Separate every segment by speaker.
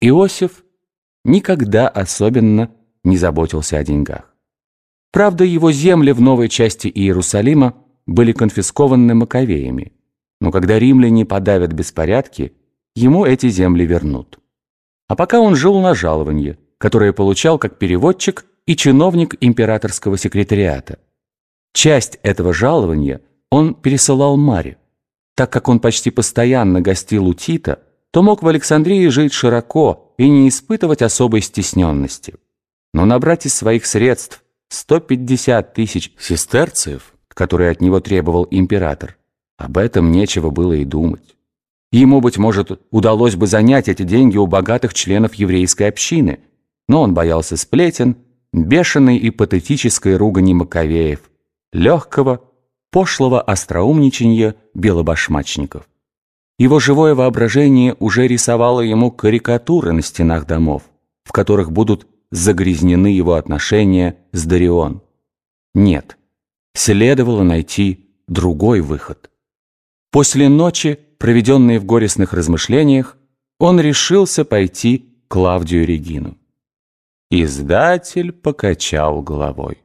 Speaker 1: Иосиф никогда особенно не заботился о деньгах. Правда, его земли в новой части Иерусалима были конфискованы Маковеями, но когда римляне подавят беспорядки, ему эти земли вернут. А пока он жил на жалование, которое получал как переводчик и чиновник императорского секретариата. Часть этого жалования он пересылал Маре. Так как он почти постоянно гостил у Тита, то мог в Александрии жить широко и не испытывать особой стесненности. Но набрать из своих средств 150 тысяч сестерцев, которые от него требовал император, об этом нечего было и думать. Ему, быть может, удалось бы занять эти деньги у богатых членов еврейской общины, но он боялся сплетен, бешеной и патетической ругани Маковеев, легкого, пошлого остроумничанья белобашмачников. Его живое воображение уже рисовало ему карикатуры на стенах домов, в которых будут загрязнены его отношения с Дарион. Нет, следовало найти другой выход. После ночи, проведенной в горестных размышлениях, он решился пойти к Клавдию Регину. Издатель покачал головой.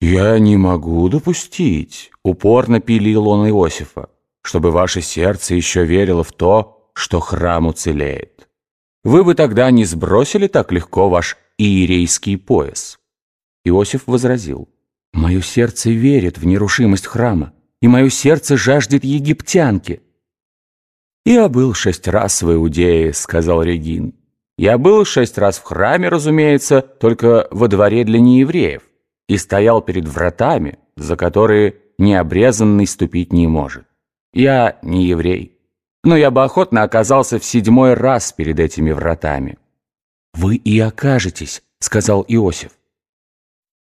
Speaker 1: «Я не могу допустить», — упорно пилил он Иосифа, «чтобы ваше сердце еще верило в то, что храм уцелеет. Вы бы тогда не сбросили так легко ваш иерейский пояс». Иосиф возразил, «Мое сердце верит в нерушимость храма, и мое сердце жаждет египтянки». «Я был шесть раз в Иудее», — сказал Регин. «Я был шесть раз в храме, разумеется, только во дворе для неевреев и стоял перед вратами, за которые необрезанный ступить не может. Я не еврей, но я бы охотно оказался в седьмой раз перед этими вратами. «Вы и окажетесь», — сказал Иосиф.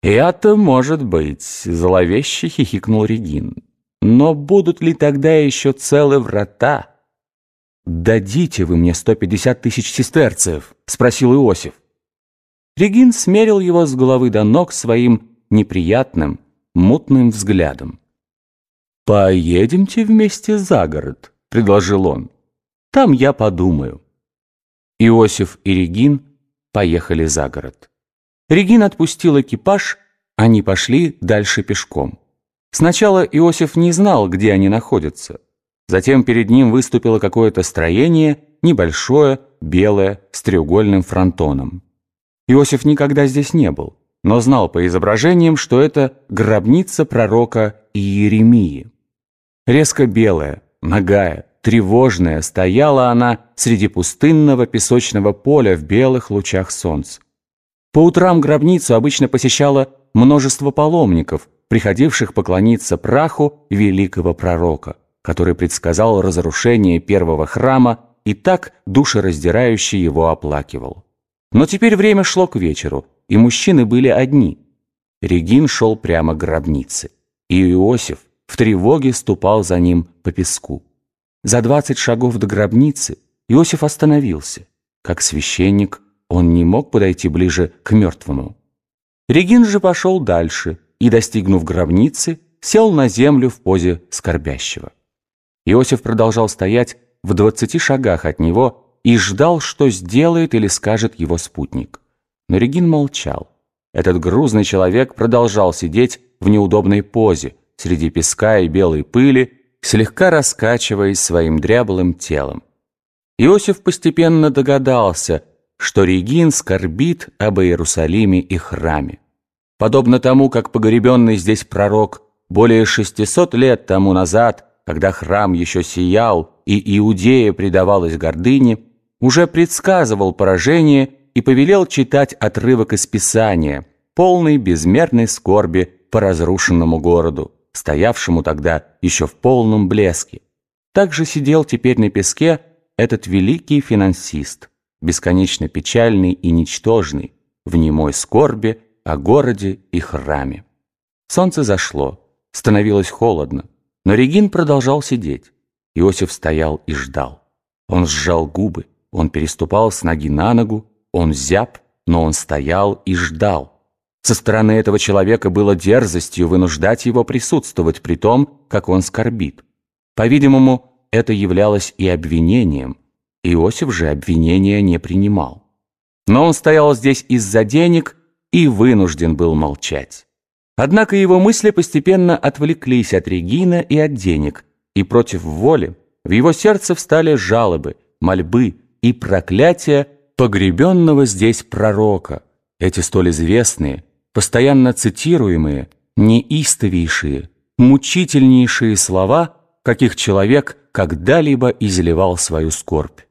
Speaker 1: «Это может быть», — зловеще хихикнул Регин. «Но будут ли тогда еще целые врата?» «Дадите вы мне сто пятьдесят тысяч сестерцев?» — спросил Иосиф. Регин смерил его с головы до ног своим неприятным, мутным взглядом. «Поедемте вместе за город», — предложил он. «Там я подумаю». Иосиф и Регин поехали за город. Регин отпустил экипаж, они пошли дальше пешком. Сначала Иосиф не знал, где они находятся. Затем перед ним выступило какое-то строение, небольшое, белое, с треугольным фронтоном. Иосиф никогда здесь не был, но знал по изображениям, что это гробница пророка Иеремии. Резко белая, нагая, тревожная стояла она среди пустынного песочного поля в белых лучах солнца. По утрам гробницу обычно посещало множество паломников, приходивших поклониться праху великого пророка, который предсказал разрушение первого храма и так душераздирающе его оплакивал. Но теперь время шло к вечеру, и мужчины были одни. Регин шел прямо к гробнице, и Иосиф в тревоге ступал за ним по песку. За двадцать шагов до гробницы Иосиф остановился. Как священник он не мог подойти ближе к мертвому. Регин же пошел дальше и, достигнув гробницы, сел на землю в позе скорбящего. Иосиф продолжал стоять в двадцати шагах от него, и ждал, что сделает или скажет его спутник. Но Регин молчал. Этот грузный человек продолжал сидеть в неудобной позе среди песка и белой пыли, слегка раскачиваясь своим дряблым телом. Иосиф постепенно догадался, что Регин скорбит об Иерусалиме и храме. Подобно тому, как погребенный здесь пророк более 600 лет тому назад, когда храм еще сиял и Иудея предавалась гордыне, уже предсказывал поражение и повелел читать отрывок из Писания, полный безмерной скорби по разрушенному городу, стоявшему тогда еще в полном блеске. Также сидел теперь на песке этот великий финансист, бесконечно печальный и ничтожный, в немой скорби о городе и храме. Солнце зашло, становилось холодно, но Регин продолжал сидеть. Иосиф стоял и ждал. Он сжал губы, он переступал с ноги на ногу, он зяб, но он стоял и ждал. Со стороны этого человека было дерзостью вынуждать его присутствовать при том, как он скорбит. По-видимому, это являлось и обвинением. Иосиф же обвинения не принимал. Но он стоял здесь из-за денег и вынужден был молчать. Однако его мысли постепенно отвлеклись от Регина и от денег, и против воли в его сердце встали жалобы, мольбы и проклятия погребенного здесь пророка, эти столь известные, постоянно цитируемые, неистовейшие, мучительнейшие слова, каких человек когда-либо изливал свою скорбь.